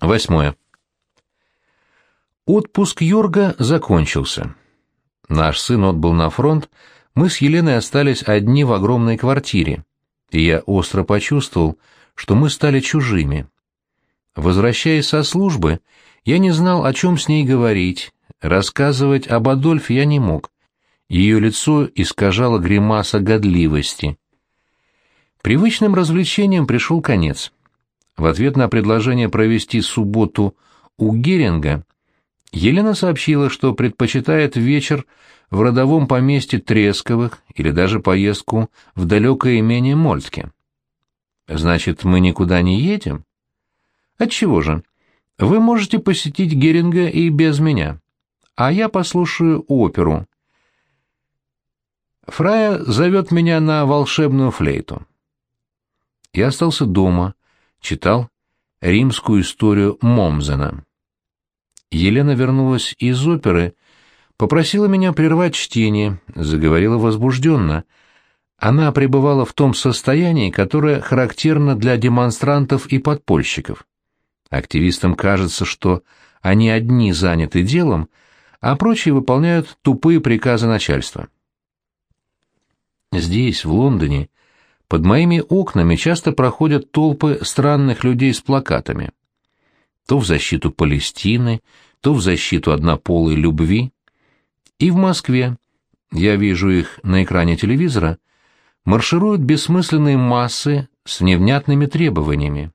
Восьмое. Отпуск Йорга закончился. Наш сын отбыл на фронт, мы с Еленой остались одни в огромной квартире, и я остро почувствовал, что мы стали чужими. Возвращаясь со службы, я не знал, о чем с ней говорить, рассказывать об Адольфе я не мог. Ее лицо искажало гримаса годливости. Привычным развлечениям пришел конец. В ответ на предложение провести субботу у Геринга, Елена сообщила, что предпочитает вечер в родовом поместье Тресковых или даже поездку в далекое имение Мольтке. Значит, мы никуда не едем? Отчего же? Вы можете посетить Геринга и без меня, а я послушаю оперу. Фрая зовет меня на волшебную флейту. Я остался дома, читал римскую историю Момзена. Елена вернулась из оперы, попросила меня прервать чтение, заговорила возбужденно. Она пребывала в том состоянии, которое характерно для демонстрантов и подпольщиков. Активистам кажется, что они одни заняты делом, а прочие выполняют тупые приказы начальства. Здесь, в Лондоне, под моими окнами часто проходят толпы странных людей с плакатами то в защиту Палестины, то в защиту однополой любви. И в Москве, я вижу их на экране телевизора, маршируют бессмысленные массы с невнятными требованиями.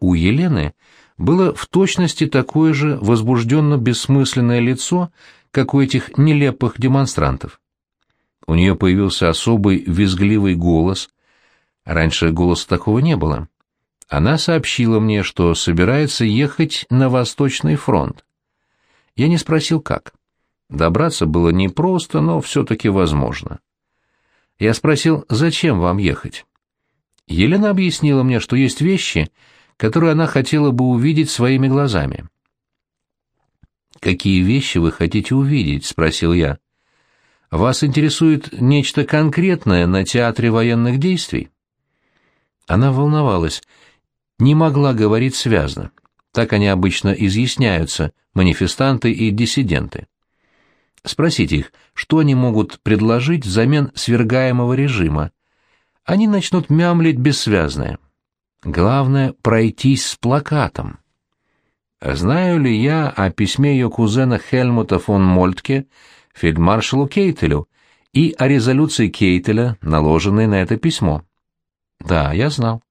У Елены было в точности такое же возбужденно-бессмысленное лицо, как у этих нелепых демонстрантов. У нее появился особый визгливый голос. Раньше голоса такого не было. Она сообщила мне, что собирается ехать на Восточный фронт. Я не спросил, как. Добраться было непросто, но все-таки возможно. Я спросил, зачем вам ехать? Елена объяснила мне, что есть вещи, которые она хотела бы увидеть своими глазами. «Какие вещи вы хотите увидеть?» — спросил я. «Вас интересует нечто конкретное на театре военных действий?» Она волновалась, не могла говорить связно. Так они обычно изъясняются, манифестанты и диссиденты. Спросите их, что они могут предложить взамен свергаемого режима. Они начнут мямлить бессвязное. Главное — пройтись с плакатом. Знаю ли я о письме ее кузена Хельмута фон Мольтке фельдмаршалу Кейтелю и о резолюции Кейтеля, наложенной на это письмо? Да, я знал.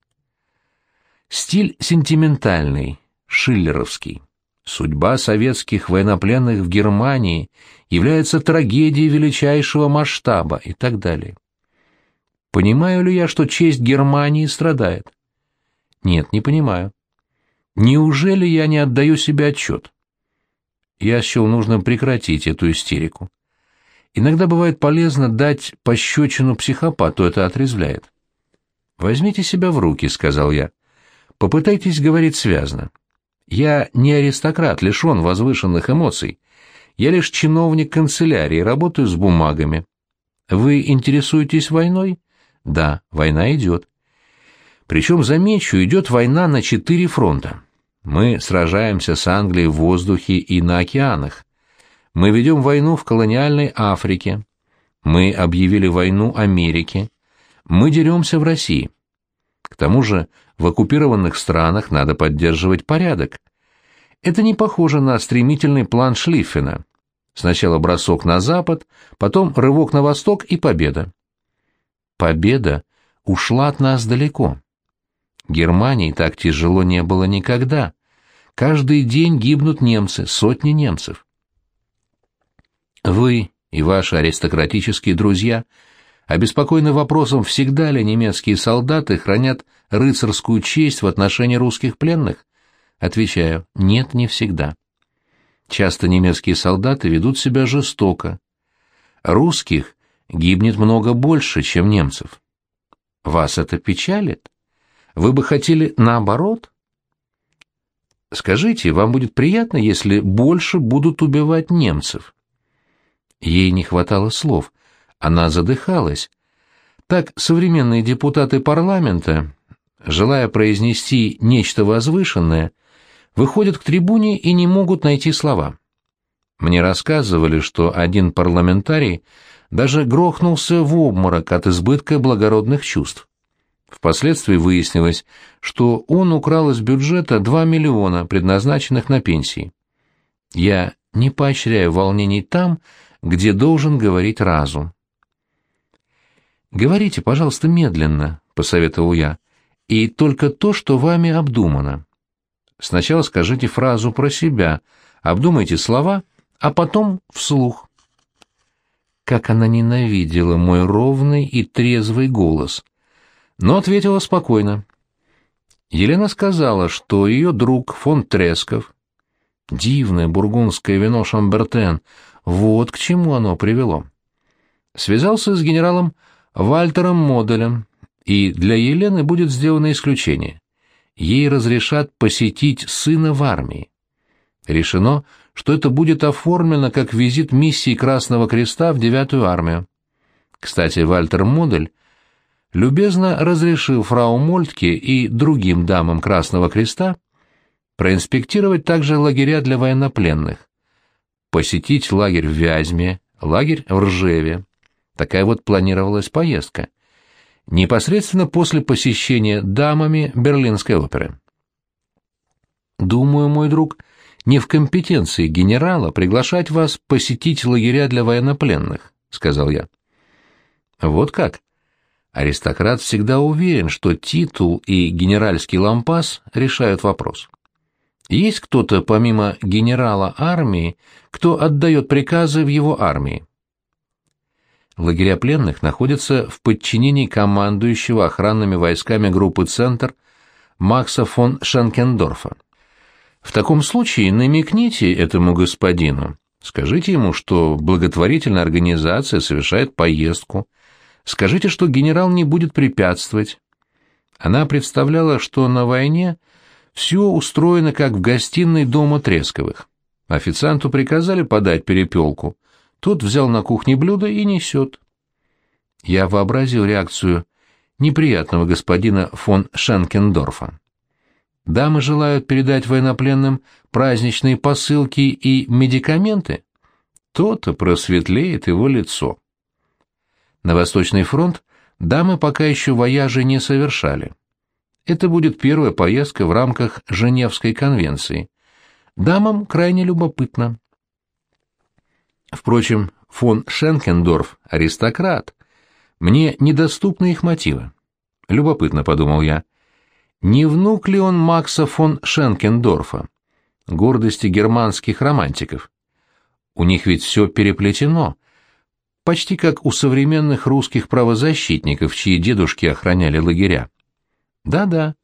Стиль сентиментальный, шиллеровский. Судьба советских военнопленных в Германии является трагедией величайшего масштаба и так далее. Понимаю ли я, что честь Германии страдает? Нет, не понимаю. Неужели я не отдаю себе отчет? Я счел нужным прекратить эту истерику. Иногда бывает полезно дать пощечину психопату, это отрезвляет. «Возьмите себя в руки», — сказал я. Попытайтесь говорить связно. Я не аристократ, лишен возвышенных эмоций. Я лишь чиновник канцелярии, работаю с бумагами. Вы интересуетесь войной? Да, война идет. Причем, замечу, идет война на четыре фронта. Мы сражаемся с Англией в воздухе и на океанах. Мы ведем войну в колониальной Африке. Мы объявили войну Америке. Мы деремся в России. К тому же в оккупированных странах надо поддерживать порядок. Это не похоже на стремительный план Шлиффена. Сначала бросок на запад, потом рывок на восток и победа. Победа ушла от нас далеко. Германии так тяжело не было никогда. Каждый день гибнут немцы, сотни немцев. Вы и ваши аристократические друзья обеспокоены вопросом, всегда ли немецкие солдаты хранят рыцарскую честь в отношении русских пленных? Отвечаю, нет, не всегда. Часто немецкие солдаты ведут себя жестоко. Русских гибнет много больше, чем немцев. Вас это печалит? Вы бы хотели наоборот? Скажите, вам будет приятно, если больше будут убивать немцев? Ей не хватало слов. Она задыхалась. Так современные депутаты парламента желая произнести нечто возвышенное, выходят к трибуне и не могут найти слова. Мне рассказывали, что один парламентарий даже грохнулся в обморок от избытка благородных чувств. Впоследствии выяснилось, что он украл из бюджета 2 миллиона, предназначенных на пенсии. Я не поощряю волнений там, где должен говорить разум. «Говорите, пожалуйста, медленно», — посоветовал я, — «и только то, что вами обдумано. Сначала скажите фразу про себя, обдумайте слова, а потом вслух». Как она ненавидела мой ровный и трезвый голос — но ответила спокойно. Елена сказала, что ее друг фон Тресков, дивное бургундское вино Шамбертен, вот к чему оно привело. Связался с генералом Вальтером Моделем, и для Елены будет сделано исключение. Ей разрешат посетить сына в армии. Решено, что это будет оформлено как визит миссии Красного Креста в девятую армию. Кстати, Вальтер Модель любезно разрешил фрау Мольтке и другим дамам Красного Креста проинспектировать также лагеря для военнопленных, посетить лагерь в Вязьме, лагерь в Ржеве. Такая вот планировалась поездка. Непосредственно после посещения дамами Берлинской оперы. Думаю, мой друг, не в компетенции генерала приглашать вас посетить лагеря для военнопленных, сказал я. Вот как? Аристократ всегда уверен, что титул и генеральский лампас решают вопрос. Есть кто-то, помимо генерала армии, кто отдает приказы в его армии? Лагеря пленных находятся в подчинении командующего охранными войсками группы «Центр» Макса фон Шенкендорфа. В таком случае намекните этому господину, скажите ему, что благотворительная организация совершает поездку, Скажите, что генерал не будет препятствовать. Она представляла, что на войне все устроено как в гостиной дома Тресковых. Официанту приказали подать перепелку. Тот взял на кухне блюдо и несет. Я вообразил реакцию неприятного господина фон Шенкендорфа. Дамы желают передать военнопленным праздничные посылки и медикаменты. То-то просветлеет его лицо. На Восточный фронт дамы пока еще вояжи не совершали. Это будет первая поездка в рамках Женевской конвенции. Дамам крайне любопытно. Впрочем, фон Шенкендорф — аристократ. Мне недоступны их мотивы. Любопытно, — подумал я. Не внук ли он Макса фон Шенкендорфа, гордости германских романтиков? У них ведь все переплетено, почти как у современных русских правозащитников, чьи дедушки охраняли лагеря. Да-да,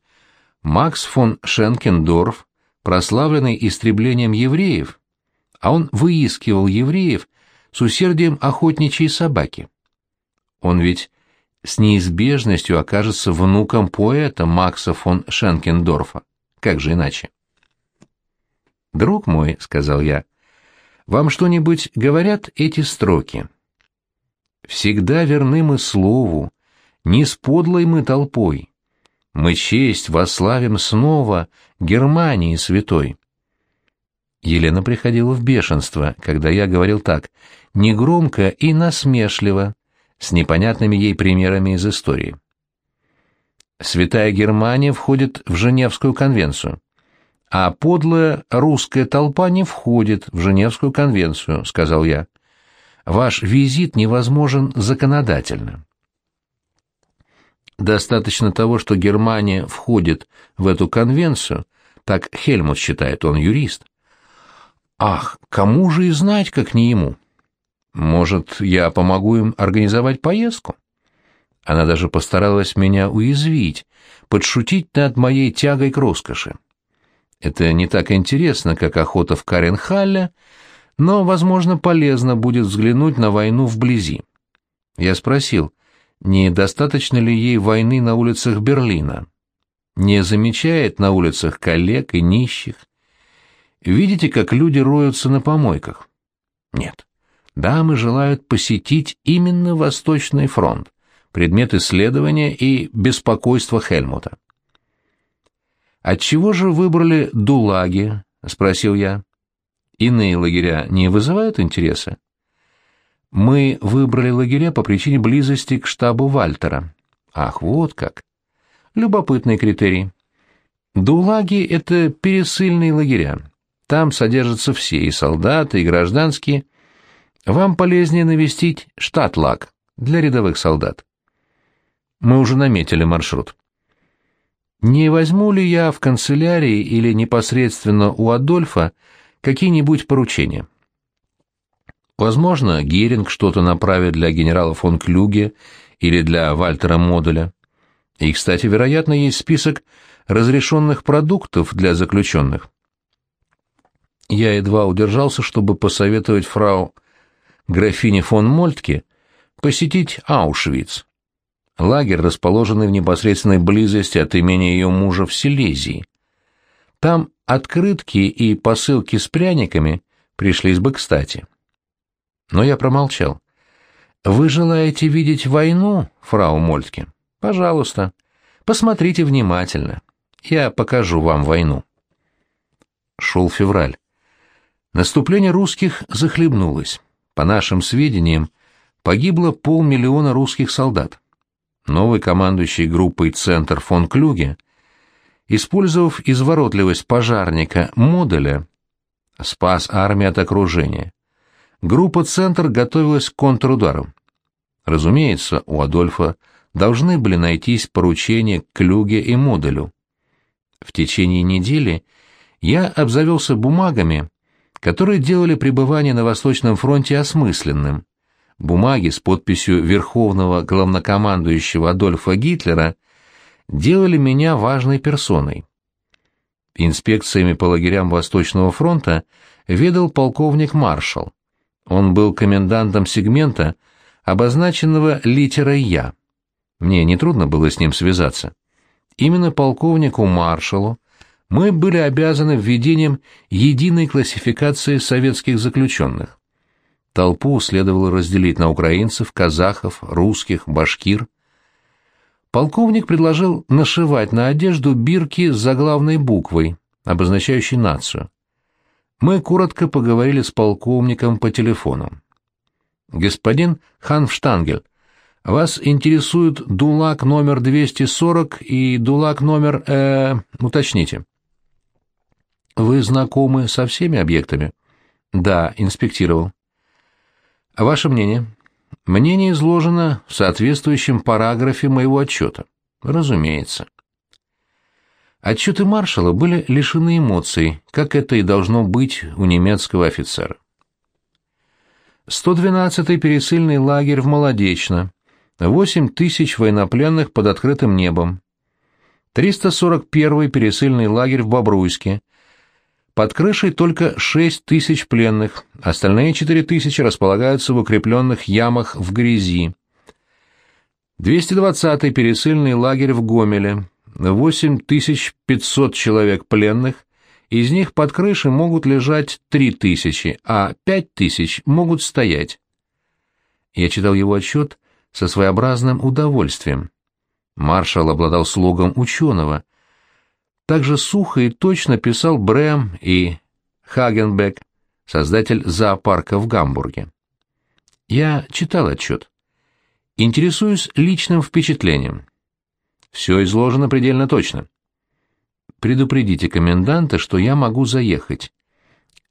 Макс фон Шенкендорф, прославленный истреблением евреев, а он выискивал евреев с усердием охотничьей собаки. Он ведь с неизбежностью окажется внуком поэта Макса фон Шенкендорфа. Как же иначе? «Друг мой», — сказал я, — «вам что-нибудь говорят эти строки?» Всегда верны мы слову, не с подлой мы толпой. Мы честь вославим снова Германии святой. Елена приходила в бешенство, когда я говорил так, негромко и насмешливо, с непонятными ей примерами из истории. Святая Германия входит в Женевскую конвенцию, а подлая русская толпа не входит в Женевскую конвенцию, сказал я ваш визит невозможен законодательно. Достаточно того, что Германия входит в эту конвенцию, так Хельмут считает, он юрист. Ах, кому же и знать, как не ему? Может, я помогу им организовать поездку? Она даже постаралась меня уязвить, подшутить над моей тягой к роскоши. Это не так интересно, как охота в Каренхалле, но, возможно, полезно будет взглянуть на войну вблизи. Я спросил, недостаточно ли ей войны на улицах Берлина? Не замечает на улицах коллег и нищих? Видите, как люди роются на помойках? Нет. Дамы желают посетить именно Восточный фронт, предмет исследования и беспокойства Хельмута. «Отчего же выбрали Дулаги?» — спросил я. «Иные лагеря не вызывают интереса?» «Мы выбрали лагеря по причине близости к штабу Вальтера». «Ах, вот как!» «Любопытный критерий». «Дулаги — это пересыльные лагеря. Там содержатся все, и солдаты, и гражданские. Вам полезнее навестить штатлаг для рядовых солдат». Мы уже наметили маршрут. Не возьму ли я в канцелярии или непосредственно у Адольфа какие-нибудь поручения? Возможно, Геринг что-то направит для генерала фон Клюге или для Вальтера Модуля. И, кстати, вероятно, есть список разрешенных продуктов для заключенных. Я едва удержался, чтобы посоветовать фрау графине фон Мольтке посетить Аушвиц. Лагерь, расположенный в непосредственной близости от имени ее мужа в Силезии. Там открытки и посылки с пряниками пришлись бы кстати. Но я промолчал. «Вы желаете видеть войну, фрау Мольтке? Пожалуйста, посмотрите внимательно. Я покажу вам войну». Шел февраль. Наступление русских захлебнулось. По нашим сведениям, погибло полмиллиона русских солдат новый командующий группой «Центр» фон Клюге, использовав изворотливость пожарника Моделя, спас армию от окружения. Группа «Центр» готовилась к контрудару. Разумеется, у Адольфа должны были найтись поручения Клюге и Моделю. В течение недели я обзавелся бумагами, которые делали пребывание на Восточном фронте осмысленным, бумаги с подписью Верховного главнокомандующего Адольфа Гитлера делали меня важной персоной. Инспекциями по лагерям Восточного фронта ведал полковник Маршал. Он был комендантом сегмента, обозначенного литерой «Я». Мне нетрудно было с ним связаться. Именно полковнику Маршалу мы были обязаны введением единой классификации советских заключенных. Толпу следовало разделить на украинцев, казахов, русских, башкир. Полковник предложил нашивать на одежду бирки с заглавной буквой, обозначающей нацию. Мы коротко поговорили с полковником по телефону. «Господин Ханфштангель, вас интересует дулак номер 240 и дулак номер... Э, уточните». «Вы знакомы со всеми объектами?» «Да, инспектировал». А ваше мнение? Мнение изложено в соответствующем параграфе моего отчета. Разумеется. Отчеты маршала были лишены эмоций, как это и должно быть у немецкого офицера. 112-й пересыльный лагерь в Молодечно. 8 тысяч военнопленных под открытым небом. 341-й пересыльный лагерь в Бобруйске. Под крышей только 6 тысяч пленных, остальные 4 тысячи располагаются в укрепленных ямах в грязи. 220-й пересыльный лагерь в Гомеле, 8500 человек пленных, из них под крышей могут лежать 3 тысячи, а 5 тысяч могут стоять. Я читал его отчет со своеобразным удовольствием. Маршал обладал слогом ученого, также сухо и точно писал Брэм и Хагенбек, создатель зоопарка в Гамбурге. Я читал отчет. Интересуюсь личным впечатлением. Все изложено предельно точно. Предупредите коменданта, что я могу заехать.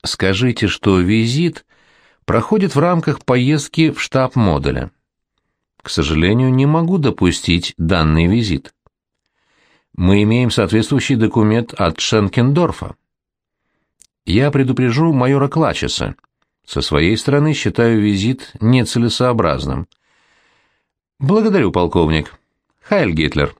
Скажите, что визит проходит в рамках поездки в штаб модуля. К сожалению, не могу допустить данный визит мы имеем соответствующий документ от Шенкендорфа. Я предупрежу майора Клачеса. Со своей стороны считаю визит нецелесообразным. Благодарю, полковник. Хайль Гитлер.